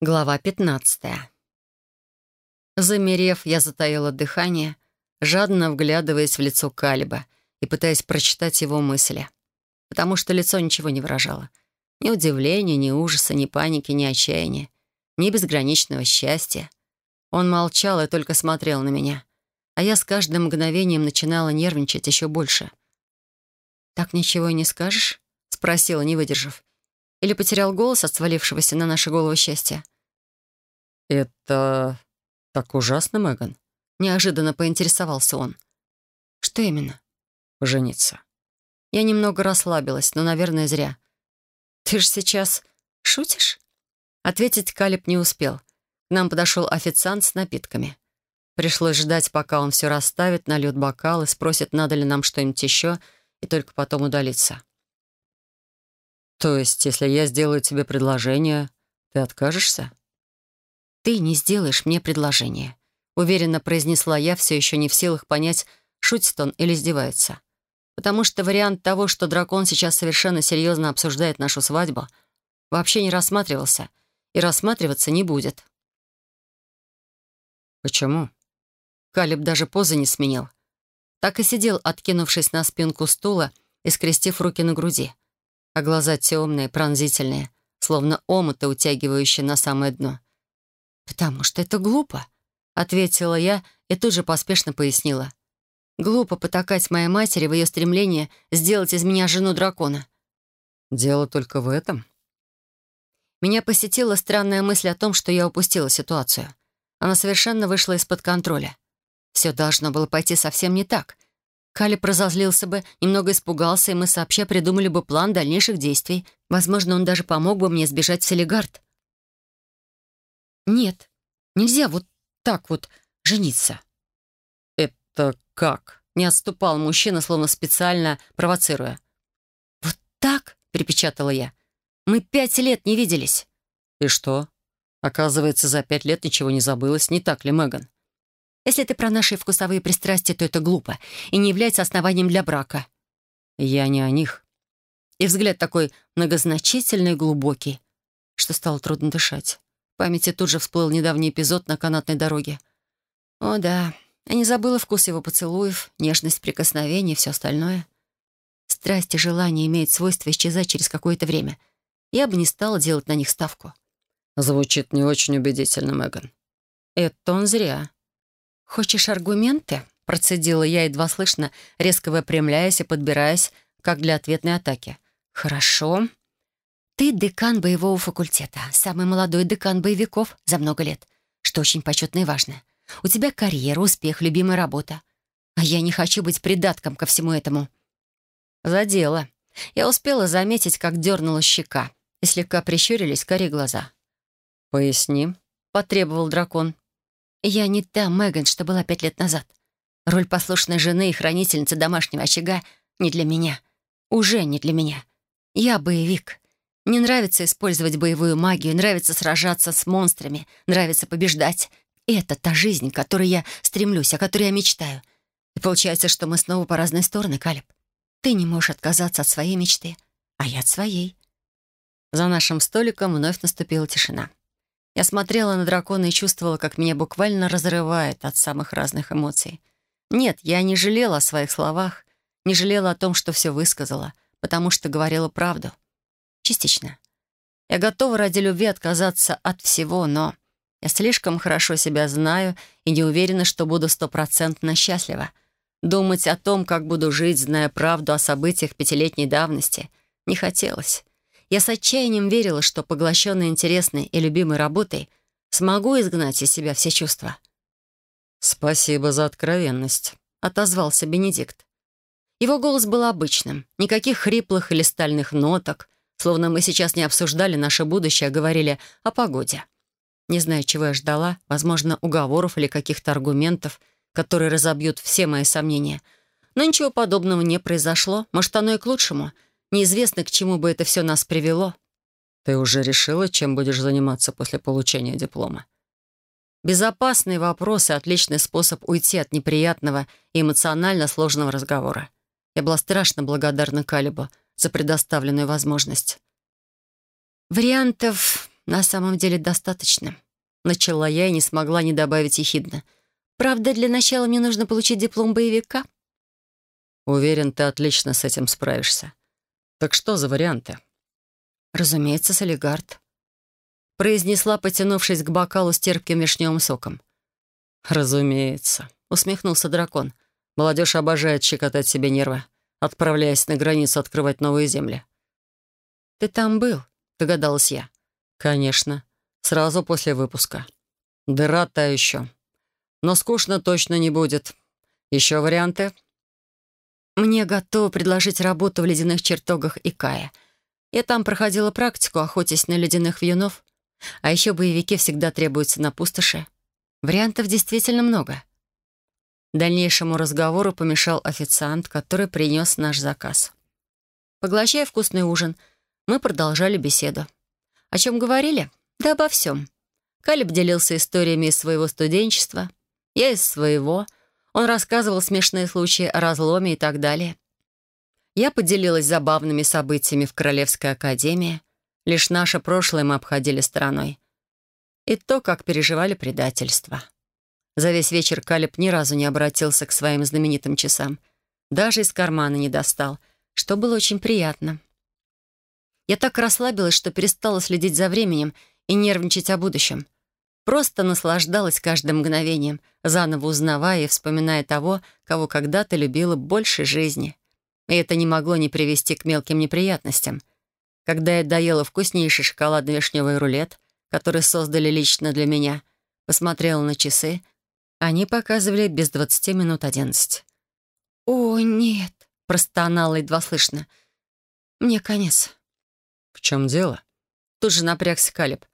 Глава 15. Замерев, я затаила дыхание, жадно вглядываясь в лицо Калиба и пытаясь прочитать его мысли, потому что лицо ничего не выражало. Ни удивления, ни ужаса, ни паники, ни отчаяния, ни безграничного счастья. Он молчал и только смотрел на меня, а я с каждым мгновением начинала нервничать еще больше. «Так ничего и не скажешь?» — спросила, не выдержав. Или потерял голос от свалившегося на наши головы счастья? «Это так ужасно, Меган?» Неожиданно поинтересовался он. «Что именно?» «Жениться». Я немного расслабилась, но, наверное, зря. «Ты же сейчас шутишь?» Ответить Калиб не успел. К нам подошел официант с напитками. Пришлось ждать, пока он все расставит, нальет бокалы, спросит, надо ли нам что-нибудь еще, и только потом удалиться. «То есть, если я сделаю тебе предложение, ты откажешься?» «Ты не сделаешь мне предложение», — уверенно произнесла я, все еще не в силах понять, шутит он или издевается. Потому что вариант того, что дракон сейчас совершенно серьезно обсуждает нашу свадьбу, вообще не рассматривался и рассматриваться не будет. «Почему?» Калиб даже позы не сменил. Так и сидел, откинувшись на спинку стула и скрестив руки на груди а глаза темные, пронзительные, словно омуты, утягивающие на самое дно. «Потому что это глупо», — ответила я и тут же поспешно пояснила. «Глупо потакать моей матери в ее стремлении сделать из меня жену дракона». «Дело только в этом?» Меня посетила странная мысль о том, что я упустила ситуацию. Она совершенно вышла из-под контроля. Все должно было пойти совсем не так — Калиб разозлился бы, немного испугался, и мы сообща придумали бы план дальнейших действий. Возможно, он даже помог бы мне сбежать в Селигард. Нет, нельзя вот так вот жениться. «Это как?» — не отступал мужчина, словно специально провоцируя. «Вот так?» — припечатала я. «Мы пять лет не виделись». «И что? Оказывается, за пять лет ничего не забылось, не так ли, Меган?» Если ты про наши вкусовые пристрастия, то это глупо и не является основанием для брака». «Я не о них». И взгляд такой многозначительный и глубокий, что стало трудно дышать. В памяти тут же всплыл недавний эпизод на канатной дороге. О да, я не забыла вкус его поцелуев, нежность прикосновений и все остальное. Страсть и желание имеют свойство исчезать через какое-то время. Я бы не стала делать на них ставку. Звучит не очень убедительно, Меган. Это он зря. «Хочешь аргументы?» — процедила я, едва слышно, резко выпрямляясь и подбираясь, как для ответной атаки. «Хорошо. Ты декан боевого факультета, самый молодой декан боевиков за много лет, что очень почетно и важно. У тебя карьера, успех, любимая работа. А я не хочу быть придатком ко всему этому». За дело. Я успела заметить, как дернула щека, и слегка прищурились кори глаза. «Поясни», — потребовал дракон. Я не та Меган, что была пять лет назад. Роль послушной жены и хранительницы домашнего очага не для меня. Уже не для меня. Я боевик. Мне нравится использовать боевую магию, нравится сражаться с монстрами, нравится побеждать. это та жизнь, к которой я стремлюсь, о которой я мечтаю. И получается, что мы снова по разные стороны, Калиб. Ты не можешь отказаться от своей мечты, а я от своей. За нашим столиком вновь наступила тишина. Я смотрела на дракона и чувствовала, как меня буквально разрывает от самых разных эмоций. Нет, я не жалела о своих словах, не жалела о том, что все высказала, потому что говорила правду. Частично. Я готова ради любви отказаться от всего, но я слишком хорошо себя знаю и не уверена, что буду стопроцентно счастлива. Думать о том, как буду жить, зная правду о событиях пятилетней давности, не хотелось. Я с отчаянием верила, что, поглощенная интересной и любимой работой, смогу изгнать из себя все чувства. «Спасибо за откровенность», — отозвался Бенедикт. Его голос был обычным, никаких хриплых или стальных ноток, словно мы сейчас не обсуждали наше будущее, а говорили о погоде. Не знаю, чего я ждала, возможно, уговоров или каких-то аргументов, которые разобьют все мои сомнения. Но ничего подобного не произошло, может, оно и к лучшему — Неизвестно, к чему бы это все нас привело. Ты уже решила, чем будешь заниматься после получения диплома? Безопасный вопрос и отличный способ уйти от неприятного и эмоционально сложного разговора. Я была страшно благодарна Калибу за предоставленную возможность. Вариантов на самом деле достаточно. Начала я и не смогла не добавить ехидно. Правда, для начала мне нужно получить диплом боевика. Уверен, ты отлично с этим справишься. Так что за варианты? Разумеется, солигард. Произнесла, потянувшись к бокалу с терпким вишневым соком. «Разумеется», — усмехнулся дракон. «Молодежь обожает щекотать себе нервы, отправляясь на границу открывать новые земли». «Ты там был?» — догадалась я. «Конечно. Сразу после выпуска. Дыра та еще. Но скучно точно не будет. Еще варианты?» «Мне готовы предложить работу в ледяных чертогах Икая. Я там проходила практику, охотясь на ледяных вьюнов. А еще боевики всегда требуются на пустоши. Вариантов действительно много. Дальнейшему разговору помешал официант, который принес наш заказ. Поглощая вкусный ужин, мы продолжали беседу. О чем говорили? Да обо всем. Калиб делился историями из своего студенчества, я из своего. Он рассказывал смешные случаи о разломе и так далее. Я поделилась забавными событиями в Королевской академии. Лишь наше прошлое мы обходили стороной и то, как переживали предательство. За весь вечер Калиб ни разу не обратился к своим знаменитым часам. Даже из кармана не достал, что было очень приятно. Я так расслабилась, что перестала следить за временем и нервничать о будущем. Просто наслаждалась каждым мгновением, заново узнавая и вспоминая того, кого когда-то любила больше жизни. И это не могло не привести к мелким неприятностям. Когда я доела вкуснейший шоколадно-вишневый рулет — который создали лично для меня, посмотрела на часы. Они показывали без двадцати минут одиннадцать. «О, нет!» — простонала едва слышно. «Мне конец». «В чем дело?» Тут же напрягся Калиб.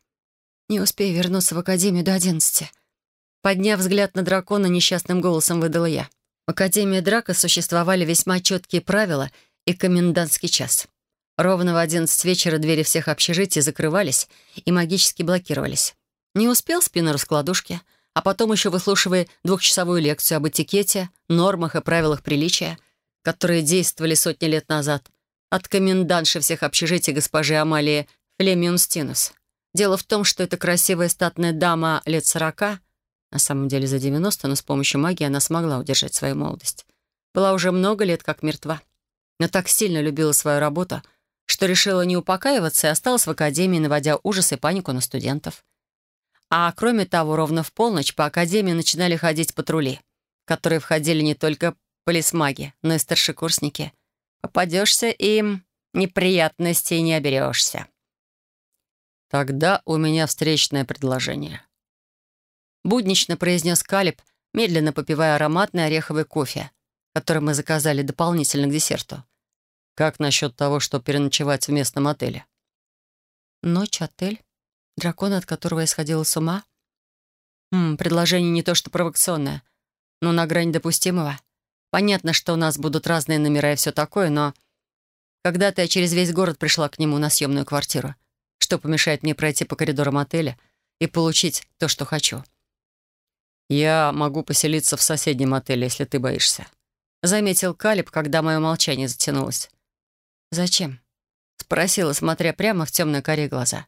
«Не успею вернуться в академию до одиннадцати». Подняв взгляд на дракона, несчастным голосом выдала я. В Академии Драка существовали весьма четкие правила и комендантский час. Ровно в одиннадцать вечера двери всех общежитий закрывались и магически блокировались. Не успел спину раскладушки, а потом еще выслушивая двухчасовую лекцию об этикете, нормах и правилах приличия, которые действовали сотни лет назад, от комендантши всех общежитий госпожи Амалии Флемиум Стинус. Дело в том, что эта красивая статная дама лет сорока, на самом деле за девяносто, но с помощью магии она смогла удержать свою молодость, была уже много лет как мертва, но так сильно любила свою работу — что решила не упокаиваться и осталась в академии, наводя ужас и панику на студентов. А кроме того, ровно в полночь по академии начинали ходить патрули, которые входили не только полисмаги, но и старшекурсники. Попадешься им, неприятностей не оберешься. «Тогда у меня встречное предложение», — буднично произнес Калиб, медленно попивая ароматный ореховый кофе, который мы заказали дополнительно к десерту. Как насчет того, чтобы переночевать в местном отеле? Ночь, отель? Дракон, от которого я сходила с ума? Хм, предложение не то что провокационное, но на грани допустимого. Понятно, что у нас будут разные номера и все такое, но... Когда-то я через весь город пришла к нему на съемную квартиру. Что помешает мне пройти по коридорам отеля и получить то, что хочу? «Я могу поселиться в соседнем отеле, если ты боишься», — заметил Калиб, когда мое молчание затянулось. «Зачем?» — спросила, смотря прямо в темные коре глаза.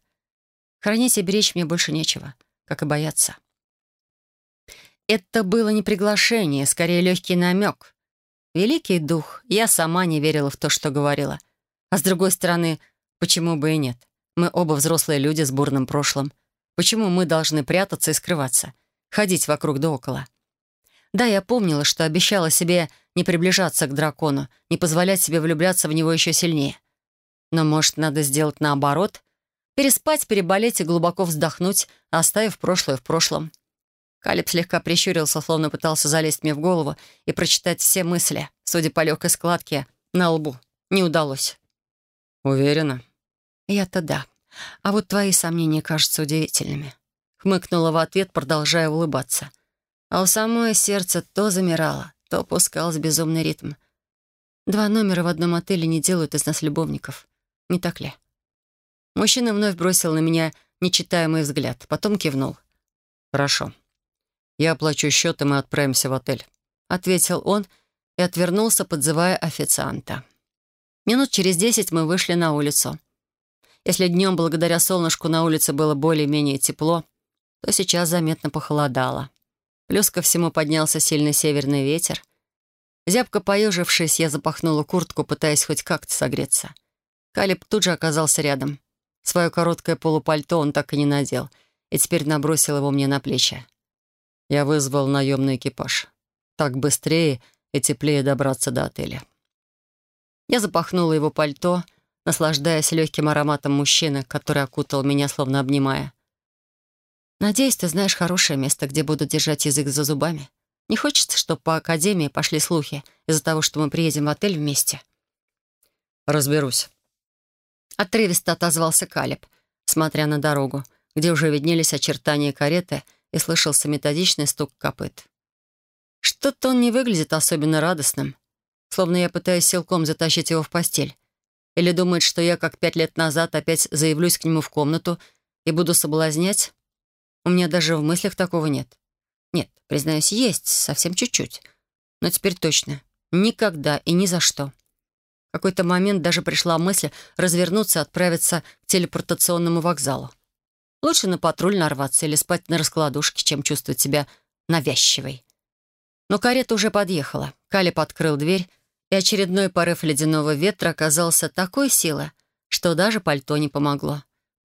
«Хранить и беречь мне больше нечего, как и бояться». Это было не приглашение, скорее легкий намек. Великий дух, я сама не верила в то, что говорила. А с другой стороны, почему бы и нет? Мы оба взрослые люди с бурным прошлым. Почему мы должны прятаться и скрываться? Ходить вокруг да около? Да, я помнила, что обещала себе не приближаться к дракону, не позволять себе влюбляться в него еще сильнее. Но, может, надо сделать наоборот? Переспать, переболеть и глубоко вздохнуть, оставив прошлое в прошлом. Калиб слегка прищурился, словно пытался залезть мне в голову и прочитать все мысли, судя по легкой складке на лбу. Не удалось. «Уверена?» «Я-то да. А вот твои сомнения кажутся удивительными». Хмыкнула в ответ, продолжая улыбаться. А у самой сердце то замирало, то пускалось безумный ритм. Два номера в одном отеле не делают из нас любовников. Не так ли? Мужчина вновь бросил на меня нечитаемый взгляд, потом кивнул. «Хорошо. Я оплачу счет, и мы отправимся в отель», — ответил он и отвернулся, подзывая официанта. Минут через десять мы вышли на улицу. Если днем благодаря солнышку на улице было более-менее тепло, то сейчас заметно похолодало. Плюс ко всему поднялся сильный северный ветер. Зябко поежившись, я запахнула куртку, пытаясь хоть как-то согреться. Калиб тут же оказался рядом. Свое короткое полупальто он так и не надел, и теперь набросил его мне на плечи. Я вызвал наемный экипаж. Так быстрее и теплее добраться до отеля. Я запахнула его пальто, наслаждаясь легким ароматом мужчины, который окутал меня, словно обнимая. «Надеюсь, ты знаешь хорошее место, где будут держать язык за зубами. Не хочется, чтобы по Академии пошли слухи из-за того, что мы приедем в отель вместе?» «Разберусь». Отрывисто отозвался Калиб, смотря на дорогу, где уже виднелись очертания кареты и слышался методичный стук копыт. Что-то он не выглядит особенно радостным, словно я пытаюсь силком затащить его в постель. Или думает, что я, как пять лет назад, опять заявлюсь к нему в комнату и буду соблазнять? У меня даже в мыслях такого нет. Нет, признаюсь, есть, совсем чуть-чуть. Но теперь точно. Никогда и ни за что. В какой-то момент даже пришла мысль развернуться и отправиться к телепортационному вокзалу. Лучше на патруль нарваться или спать на раскладушке, чем чувствовать себя навязчивой. Но карета уже подъехала. Калиб открыл дверь, и очередной порыв ледяного ветра оказался такой силы, что даже пальто не помогло.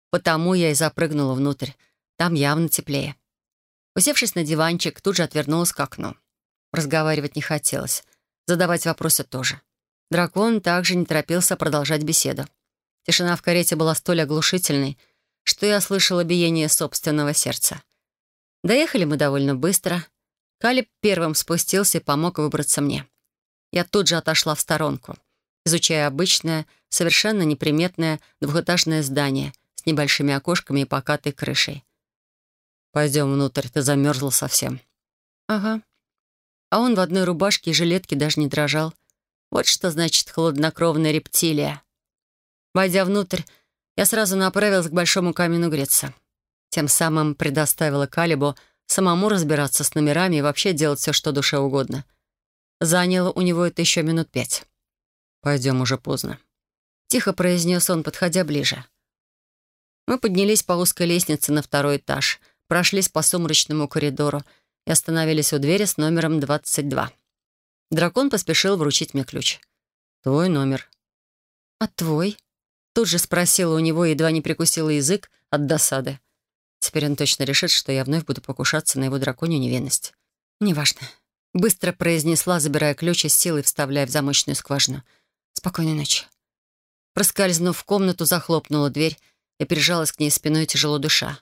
Потому я и запрыгнула внутрь, там явно теплее. Усевшись на диванчик, тут же отвернулась к окну. Разговаривать не хотелось. Задавать вопросы тоже. Дракон также не торопился продолжать беседу. Тишина в карете была столь оглушительной, что я слышала биение собственного сердца. Доехали мы довольно быстро. Калиб первым спустился и помог выбраться мне. Я тут же отошла в сторонку, изучая обычное, совершенно неприметное двухэтажное здание с небольшими окошками и покатой крышей. «Пойдем внутрь, ты замерзла совсем». «Ага». А он в одной рубашке и жилетке даже не дрожал. Вот что значит хладнокровная рептилия. Войдя внутрь, я сразу направилась к большому камину греться. Тем самым предоставила Калибу самому разбираться с номерами и вообще делать все, что душе угодно. Заняло у него это еще минут пять. «Пойдем, уже поздно», — тихо произнес он, подходя ближе. Мы поднялись по узкой лестнице на второй этаж — прошлись по сумрачному коридору и остановились у двери с номером 22. Дракон поспешил вручить мне ключ. «Твой номер». «А твой?» Тут же спросила у него, едва не прикусила язык от досады. Теперь он точно решит, что я вновь буду покушаться на его драконью невинность. «Неважно». Быстро произнесла, забирая ключ и с силой вставляя в замочную скважину. «Спокойной ночи». Проскользнув в комнату, захлопнула дверь и прижалась к ней спиной, тяжело душа.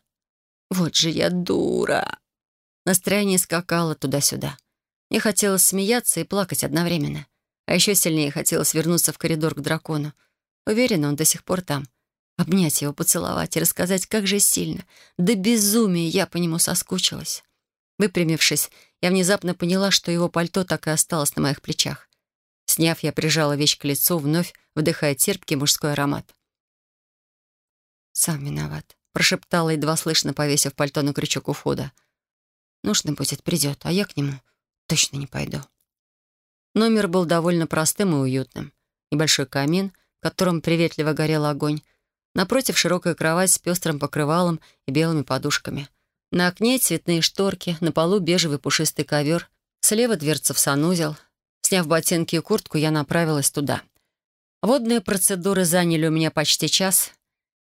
Вот же я дура. Настроение скакало туда-сюда. Мне хотелось смеяться и плакать одновременно. А еще сильнее хотелось вернуться в коридор к дракону. Уверена, он до сих пор там. Обнять его, поцеловать и рассказать, как же сильно, до безумия я по нему соскучилась. Выпрямившись, я внезапно поняла, что его пальто так и осталось на моих плечах. Сняв, я прижала вещь к лицу, вновь вдыхая терпкий мужской аромат. Сам виноват прошептала, едва слышно повесив пальто на крючок у входа. «Нужно будет, придет, а я к нему точно не пойду». Номер был довольно простым и уютным. Небольшой камин, в котором приветливо горел огонь. Напротив широкая кровать с пестрым покрывалом и белыми подушками. На окне цветные шторки, на полу бежевый пушистый ковер. Слева дверца в санузел. Сняв ботинки и куртку, я направилась туда. Водные процедуры заняли у меня почти час,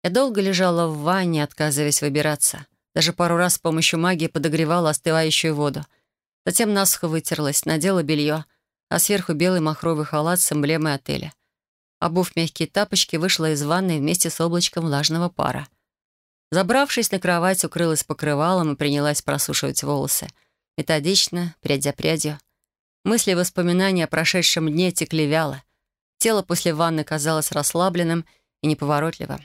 я долго лежала в ванне, отказываясь выбираться. Даже пару раз с помощью магии подогревала остывающую воду. Затем насухо вытерлась, надела белье, а сверху белый махровый халат с эмблемой отеля. Обув мягкие тапочки, вышла из ванной вместе с облачком влажного пара. Забравшись на кровать, укрылась покрывалом и принялась просушивать волосы. Методично, прядь за прядью. Мысли и воспоминания о прошедшем дне текли вяло. Тело после ванны казалось расслабленным и неповоротливым.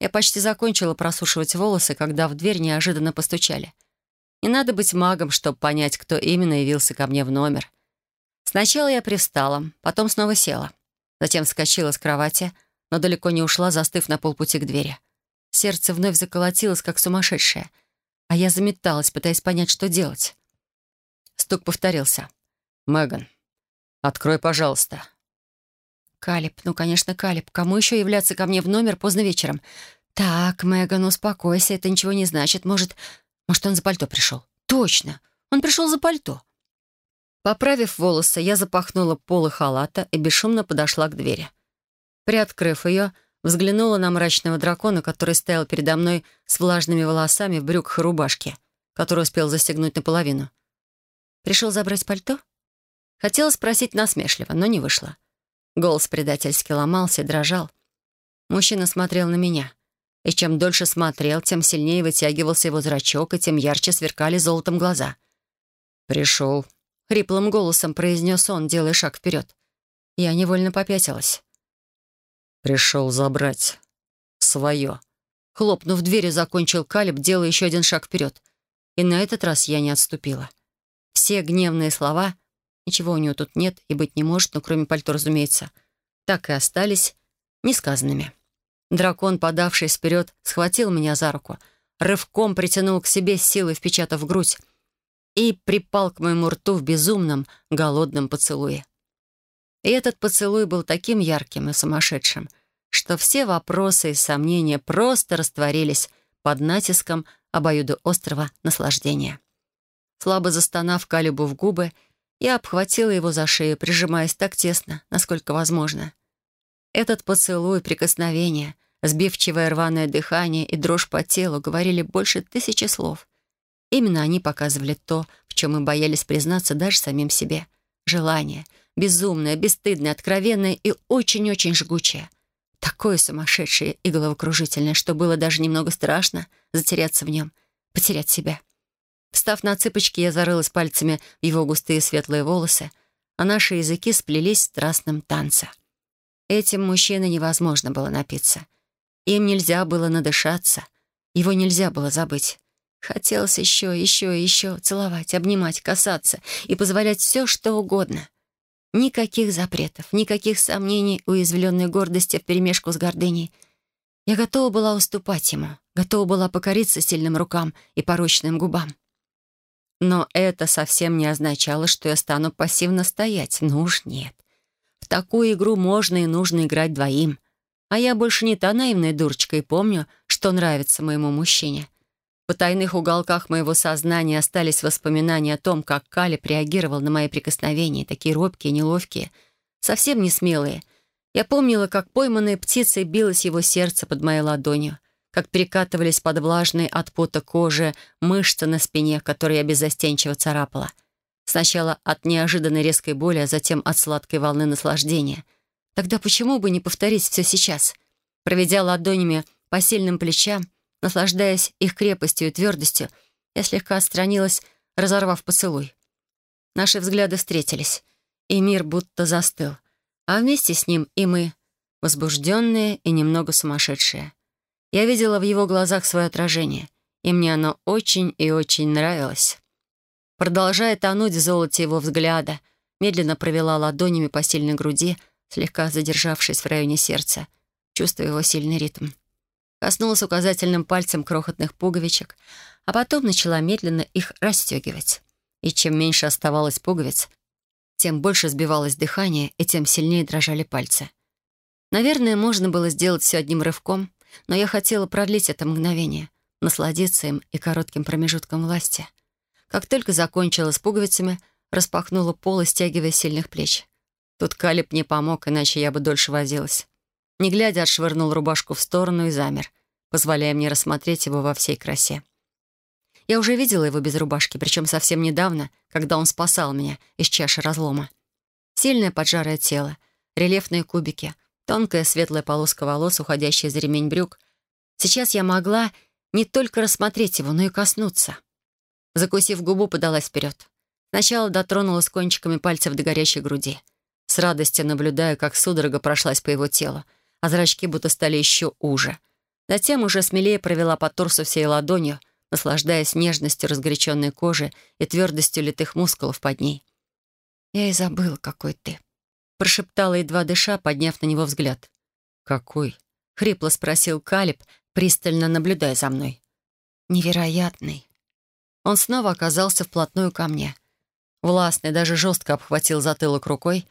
Я почти закончила просушивать волосы, когда в дверь неожиданно постучали. Не надо быть магом, чтобы понять, кто именно явился ко мне в номер. Сначала я привстала, потом снова села. Затем вскочила с кровати, но далеко не ушла, застыв на полпути к двери. Сердце вновь заколотилось, как сумасшедшее. А я заметалась, пытаясь понять, что делать. Стук повторился. «Меган, открой, пожалуйста». Калиб. Ну, конечно, Калиб. Кому еще являться ко мне в номер поздно вечером? Так, Меган, успокойся, это ничего не значит. Может, может, он за пальто пришел? Точно, он пришел за пальто. Поправив волосы, я запахнула полы халата и бесшумно подошла к двери. Приоткрыв ее, взглянула на мрачного дракона, который стоял передо мной с влажными волосами в брюках и рубашке, который успел застегнуть наполовину. «Пришел забрать пальто?» Хотела спросить насмешливо, но не вышло. Голос предательски ломался и дрожал. Мужчина смотрел на меня. И чем дольше смотрел, тем сильнее вытягивался его зрачок, и тем ярче сверкали золотом глаза. «Пришел», — хриплым голосом произнес он, делая шаг вперед. Я невольно попятилась. «Пришел забрать. свое». Хлопнув дверью, закончил Калиб, делая еще один шаг вперед. И на этот раз я не отступила. Все гневные слова, ничего у него тут нет и быть не может, но кроме пальто, разумеется, так и остались несказанными. Дракон, подавшись вперед, схватил меня за руку, рывком притянул к себе, силой впечатав грудь, и припал к моему рту в безумном, голодном поцелуе. И этот поцелуй был таким ярким и сумасшедшим, что все вопросы и сомнения просто растворились под натиском обоюдоострого наслаждения. Слабо застонав Калибу в губы, я обхватила его за шею, прижимаясь так тесно, насколько возможно. Этот поцелуй, прикосновение, сбивчивое рваное дыхание и дрожь по телу говорили больше тысячи слов. Именно они показывали то, в чем мы боялись признаться даже самим себе. Желание. Безумное, бесстыдное, откровенное и очень-очень жгучее. Такое сумасшедшее и головокружительное, что было даже немного страшно затеряться в нем, потерять себя. Встав на цыпочки, я зарылась пальцами в его густые светлые волосы, а наши языки сплелись в страстном танце. Этим мужчиной невозможно было напиться. Им нельзя было надышаться. Его нельзя было забыть. Хотелось еще, еще и еще целовать, обнимать, касаться и позволять все, что угодно. Никаких запретов, никаких сомнений, уязвленной гордости вперемешку с гордыней. Я готова была уступать ему, готова была покориться сильным рукам и порочным губам. Но это совсем не означало, что я стану пассивно стоять. Ну уж нет. В такую игру можно и нужно играть двоим. А я больше не та наивная дурочка и помню, что нравится моему мужчине. В потайных уголках моего сознания остались воспоминания о том, как Кали реагировал на мои прикосновения, такие робкие, неловкие, совсем не смелые. Я помнила, как пойманной птицей билось его сердце под моей ладонью, как перекатывались под влажной от пота кожи мышцы на спине, которые я беззастенчиво царапала. Сначала от неожиданной резкой боли, а затем от сладкой волны наслаждения. Тогда почему бы не повторить все сейчас? Проведя ладонями по сильным плечам, Наслаждаясь их крепостью и твердостью, я слегка отстранилась, разорвав поцелуй. Наши взгляды встретились, и мир будто застыл, а вместе с ним и мы, возбужденные и немного сумасшедшие. Я видела в его глазах свое отражение, и мне оно очень и очень нравилось. Продолжая тонуть в золоте его взгляда, медленно провела ладонями по сильной груди, слегка задержавшись в районе сердца, чувствуя его сильный ритм коснулась указательным пальцем крохотных пуговичек, а потом начала медленно их расстегивать. И чем меньше оставалось пуговиц, тем больше сбивалось дыхание, и тем сильнее дрожали пальцы. Наверное, можно было сделать все одним рывком, но я хотела продлить это мгновение, насладиться им и коротким промежутком власти. Как только закончила с пуговицами, распахнула пол стягивая сильных плеч. Тут Калиб не помог, иначе я бы дольше возилась. Не глядя, отшвырнул рубашку в сторону и замер, позволяя мне рассмотреть его во всей красе. Я уже видела его без рубашки, причем совсем недавно, когда он спасал меня из чаши разлома. Сильное поджарое тело, рельефные кубики, тонкая светлая полоска волос, уходящая за ремень брюк. Сейчас я могла не только рассмотреть его, но и коснуться. Закусив губу, подалась вперед. Сначала дотронулась кончиками пальцев до горящей груди. С радостью наблюдая, как судорога прошлась по его телу, а зрачки будто стали еще уже. Затем уже смелее провела по торсу всей ладонью, наслаждаясь нежностью разгоряченной кожи и твердостью литых мускулов под ней. «Я и забыла, какой ты», — прошептала, едва дыша, подняв на него взгляд. «Какой?» — хрипло спросил Калиб, пристально наблюдая за мной. «Невероятный». Он снова оказался вплотную ко мне. Властный, даже жестко обхватил затылок рукой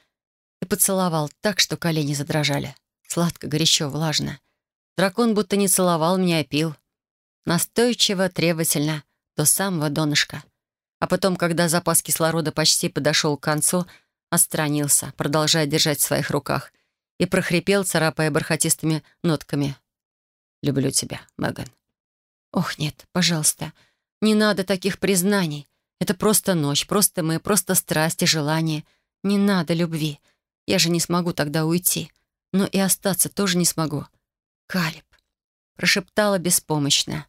и поцеловал так, что колени задрожали. Сладко, горячо, влажно. Дракон будто не целовал меня, а пил. Настойчиво, требовательно, до самого донышка. А потом, когда запас кислорода почти подошел к концу, отстранился, продолжая держать в своих руках, и прохрипел, царапая бархатистыми нотками. «Люблю тебя, Меган». «Ох, нет, пожалуйста, не надо таких признаний. Это просто ночь, просто мы, просто страсть и желание. Не надо любви. Я же не смогу тогда уйти. Но и остаться тоже не смогу. Калиб. Прошептала беспомощно,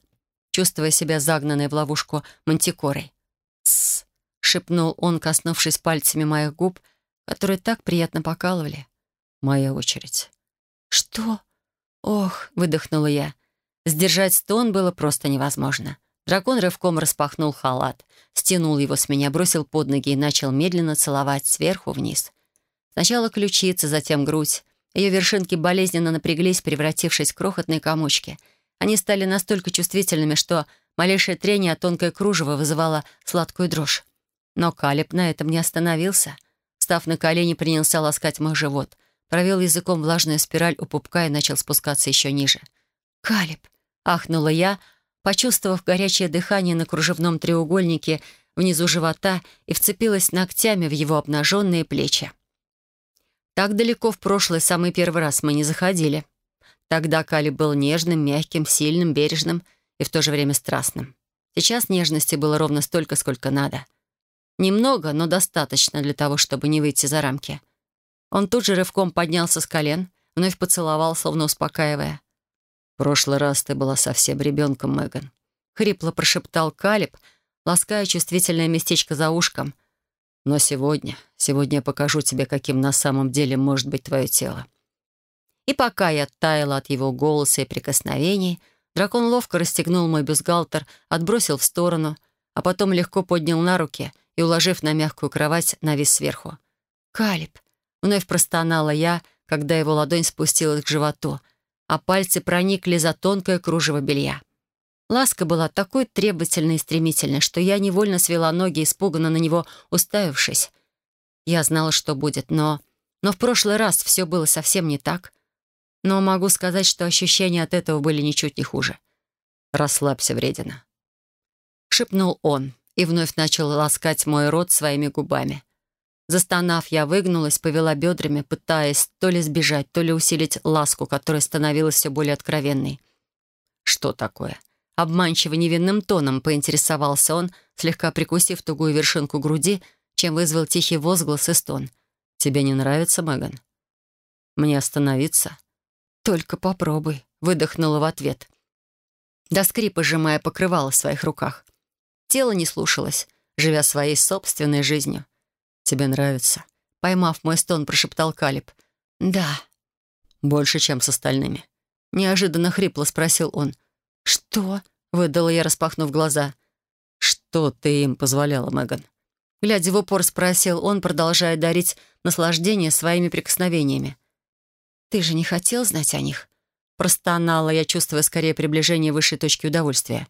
чувствуя себя загнанной в ловушку мантикорой. «Тссс», — шепнул он, коснувшись пальцами моих губ, которые так приятно покалывали. «Моя очередь». «Что?» «Ох», — выдохнула я. Сдержать стон было просто невозможно. Дракон рывком распахнул халат, стянул его с меня, бросил под ноги и начал медленно целовать сверху вниз. Сначала ключицы, затем грудь. Ее вершинки болезненно напряглись, превратившись в крохотные комочки. Они стали настолько чувствительными, что малейшее трение о тонкое кружево вызывало сладкую дрожь. Но Калиб на этом не остановился. Став на колени, принялся ласкать мой живот. Провел языком влажную спираль у пупка и начал спускаться еще ниже. «Калиб!» — ахнула я, почувствовав горячее дыхание на кружевном треугольнике внизу живота и вцепилась ногтями в его обнаженные плечи. Так далеко в прошлый самый первый раз мы не заходили. Тогда Кали был нежным, мягким, сильным, бережным и в то же время страстным. Сейчас нежности было ровно столько, сколько надо. Немного, но достаточно для того, чтобы не выйти за рамки. Он тут же рывком поднялся с колен, вновь поцеловал, словно успокаивая. «В прошлый раз ты была совсем ребенком, Меган», — хрипло прошептал Калиб, лаская чувствительное местечко за ушком. «Но сегодня, сегодня я покажу тебе, каким на самом деле может быть твое тело». И пока я таяла от его голоса и прикосновений, дракон ловко расстегнул мой бюстгальтер, отбросил в сторону, а потом легко поднял на руки и, уложив на мягкую кровать, навис сверху. «Калиб!» — вновь простонала я, когда его ладонь спустилась к животу — а пальцы проникли за тонкое кружево белья. Ласка была такой требовательной и стремительной, что я невольно свела ноги, испуганно на него уставившись. Я знала, что будет, но... Но в прошлый раз все было совсем не так. Но могу сказать, что ощущения от этого были ничуть не хуже. «Расслабься, вредина», — шепнул он и вновь начал ласкать мой рот своими губами. Застонав, я выгнулась, повела бедрами, пытаясь то ли сбежать, то ли усилить ласку, которая становилась все более откровенной. «Что такое?» Обманчиво невинным тоном поинтересовался он, слегка прикусив тугую вершинку груди, чем вызвал тихий возглас и стон. «Тебе не нравится, Меган?» «Мне остановиться?» «Только попробуй», — выдохнула в ответ. До скрипа сжимая покрывало в своих руках. Тело не слушалось, живя своей собственной жизнью. «Тебе нравится?» Поймав мой стон, прошептал Калиб. «Да». «Больше, чем с остальными?» Неожиданно хрипло спросил он. «Что?» — выдала я, распахнув глаза. «Что ты им позволяла, Меган?» Глядя в упор, спросил он, продолжая дарить наслаждение своими прикосновениями. «Ты же не хотел знать о них?» Простонала я, чувствуя скорее приближение высшей точки удовольствия.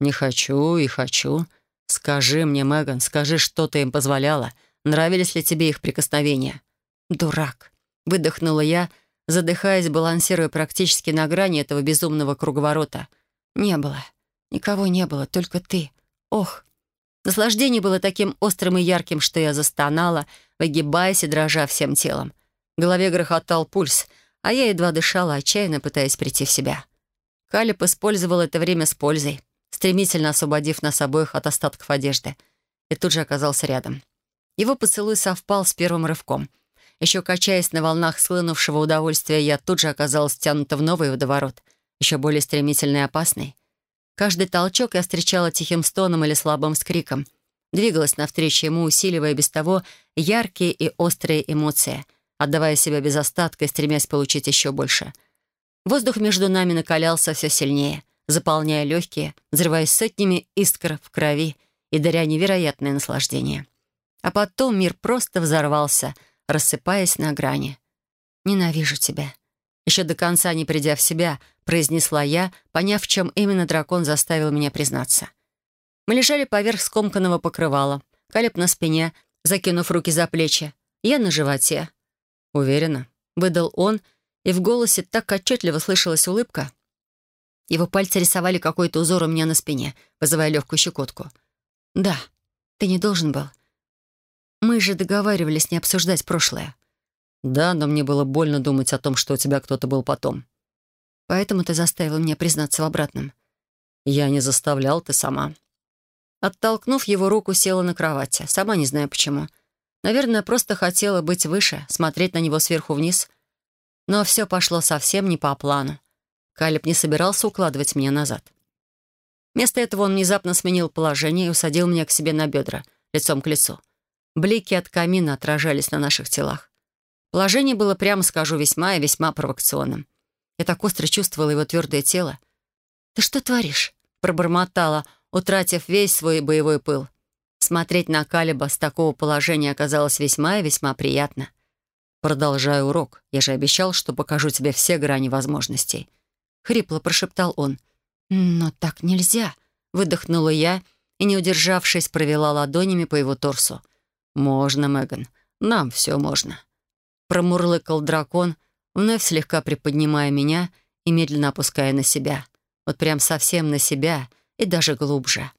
«Не хочу и хочу. Скажи мне, Меган, скажи, что ты им позволяла. Нравились ли тебе их прикосновения?» «Дурак!» — выдохнула я, задыхаясь, балансируя практически на грани этого безумного круговорота. «Не было. Никого не было, только ты. Ох!» Наслаждение было таким острым и ярким, что я застонала, выгибаясь и дрожа всем телом. В голове грохотал пульс, а я едва дышала, отчаянно пытаясь прийти в себя. Калиб использовал это время с пользой, стремительно освободив нас обоих от остатков одежды, и тут же оказался рядом. Его поцелуй совпал с первым рывком. Еще качаясь на волнах слынувшего удовольствия, я тут же оказалась втянута в новый водоворот, еще более стремительный и опасный. Каждый толчок я встречала тихим стоном или слабым скриком. Двигалась навстречу ему, усиливая без того яркие и острые эмоции, отдавая себя без остатка и стремясь получить еще больше. Воздух между нами накалялся все сильнее, заполняя легкие, взрываясь сотнями искр в крови и даря невероятное наслаждение. А потом мир просто взорвался, рассыпаясь на грани. «Ненавижу тебя». Еще до конца не придя в себя, произнесла я, поняв, в чем именно дракон заставил меня признаться. Мы лежали поверх скомканного покрывала, Калеб на спине, закинув руки за плечи, я на животе. Уверена. Выдал он, и в голосе так отчетливо слышалась улыбка. Его пальцы рисовали какой-то узор у меня на спине, вызывая легкую щекотку. «Да, ты не должен был. Мы же договаривались не обсуждать прошлое». «Да, но мне было больно думать о том, что у тебя кто-то был потом». «Поэтому ты заставил меня признаться в обратном». «Я не заставлял, ты сама». Оттолкнув его руку, села на кровати. Сама не знаю почему. Наверное, просто хотела быть выше, смотреть на него сверху вниз. Но все пошло совсем не по плану. Калиб не собирался укладывать меня назад. Вместо этого он внезапно сменил положение и усадил меня к себе на бедра, лицом к лицу. Блики от камина отражались на наших телах. Положение было, прямо скажу, весьма и весьма провокационным. Я так остро чувствовала его твердое тело. «Ты что творишь?» — пробормотала, утратив весь свой боевой пыл. Смотреть на Калиба с такого положения оказалось весьма и весьма приятно. «Продолжаю урок. Я же обещал, что покажу тебе все грани возможностей». Хрипло прошептал он. «Но так нельзя», — выдохнула я и, не удержавшись, провела ладонями по его торсу. «Можно, Меган. Нам все можно». Промурлыкал дракон, вновь слегка приподнимая меня и медленно опуская на себя. Вот прям совсем на себя и даже глубже.